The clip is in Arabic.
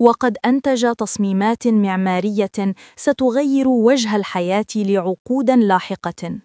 وقد أنتج تصميمات معمارية ستغير وجه الحياة لعقود لاحقة.